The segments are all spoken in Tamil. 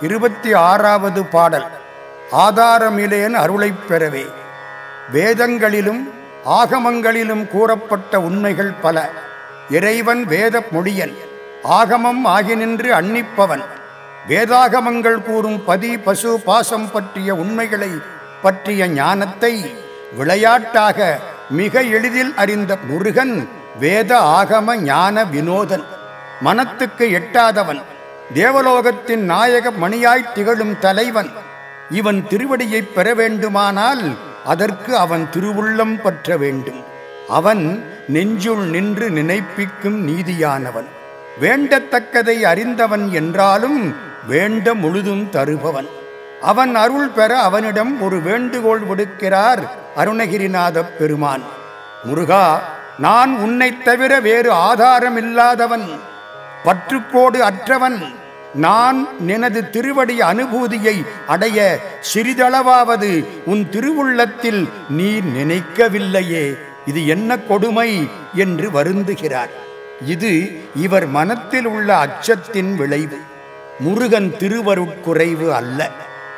இருபத்தி ஆறாவது பாடல் ஆதாரமிலேன் அருளைப் பெறவே. வேதங்களிலும் ஆகமங்களிலும் கூறப்பட்ட உண்மைகள் பல. இறைவன் வேத மொழியன் ஆகமம் ஆகி நின்று அன்னிப்பவன். வேதாகமங்கள் கூறும் பதி பசு பாசம் பற்றிய உண்மைகளை பற்றிய ஞானத்தை விளையாட்டாக மிக எளிதில் அறிந்த முருகன் வேத ஆகம ஞான வினோதன். மனத்துக்கு எட்டாதவன் தேவலோகத்தின் நாயக மணியாய்த் திகழும் தலைவன். இவன் திருவடியைப் பெற வேண்டுமானால் அதற்கு அவன் திருவுள்ளம் பற்ற வேண்டும். அவன் நெஞ்சுள் நின்று நினைப்பிக்கும் நீதியானவன். வேண்டத்தக்கதை அறிந்தவன் என்றாலும் வேண்ட முழுதும் தருபவன். அவன் அருள் பெற அவனிடம் ஒரு வேண்டுகோள் விடுக்கிறார் அருணகிரிநாதப் பெருமான். முருகா நான் உன்னைத் தவிர வேறு ஆதாரம் இல்லாதவன் பற்றுக்கோடு அற்றவன். நான் எனது திருவடி அனுபூதியை அடைய சிறிதளவாவது உன் திருவுள்ளத்தில் நீ நினைக்கவில்லையே. இது என்ன கொடுமை என்று வருந்துகிறார். இது இவர் மனத்தில் உள்ள அச்சத்தின் விளைவு. முருகன் திருவருட்குறைவு அல்ல.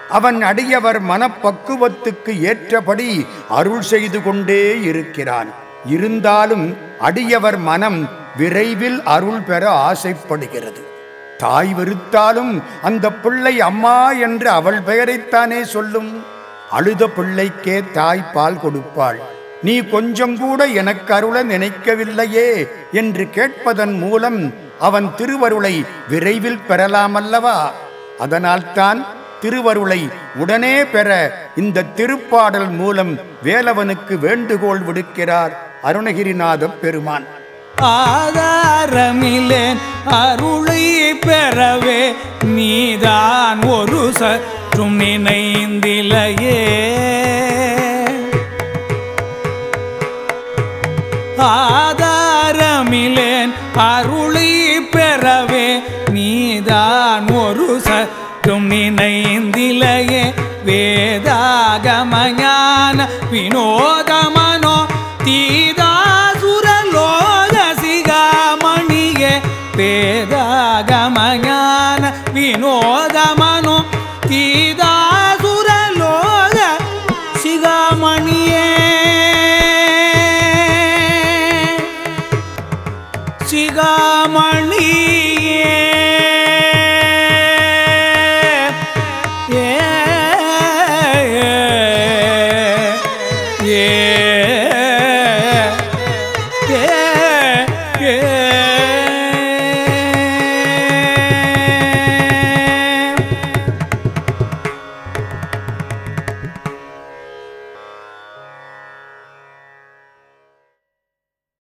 அவன் அடியவர் மனப்பக்குவத்துக்கு ஏற்றபடி அருள் செய்து கொண்டே இருக்கிறான். இருந்தாலும் அடியவர் மனம் விரைவில் அருள் பெற ஆசைப்படுகிறது. தாய் வெறுத்தாலும் அந்த பிள்ளை அம்மா என்று அவள் பெயரைத்தானே சொல்லும். அழுத பிள்ளைக்கே தாய் பால் கொடுப்பாள். நீ கொஞ்சம் கூட எனக்கு அருள நினைக்கவில்லையே என்று கேட்பதன் மூலம் அவன் திருவருளை விரைவில் பெறலாமல்லவா? அதனால்தான் திருவருளை உடனே பெற இந்த திருப்பாடல் மூலம் வேலவனுக்கு வேண்டுகோள் விடுக்கிறார் அருணகிரிநாத பெருமான். ஆதாரமில்லேன் அருளை பெறவே நீதான் ஒரு சற்றும் நினைந்திலையே. ஆதாரமில்லேன் அருளை பெறவே நீதான் ஒரு சற்றும் நினைந்திலையே. வேதாகமஞான வினோதமனோ தீதா ವೇದಾಗಮಯಾನ ವಿನೋದಮನು ತೀದಾಸುರಲೋದ ಸಿಗಾಮಣಿಯೇ ಸಿಗಾಮಣಿಯೇ ಏ ಏ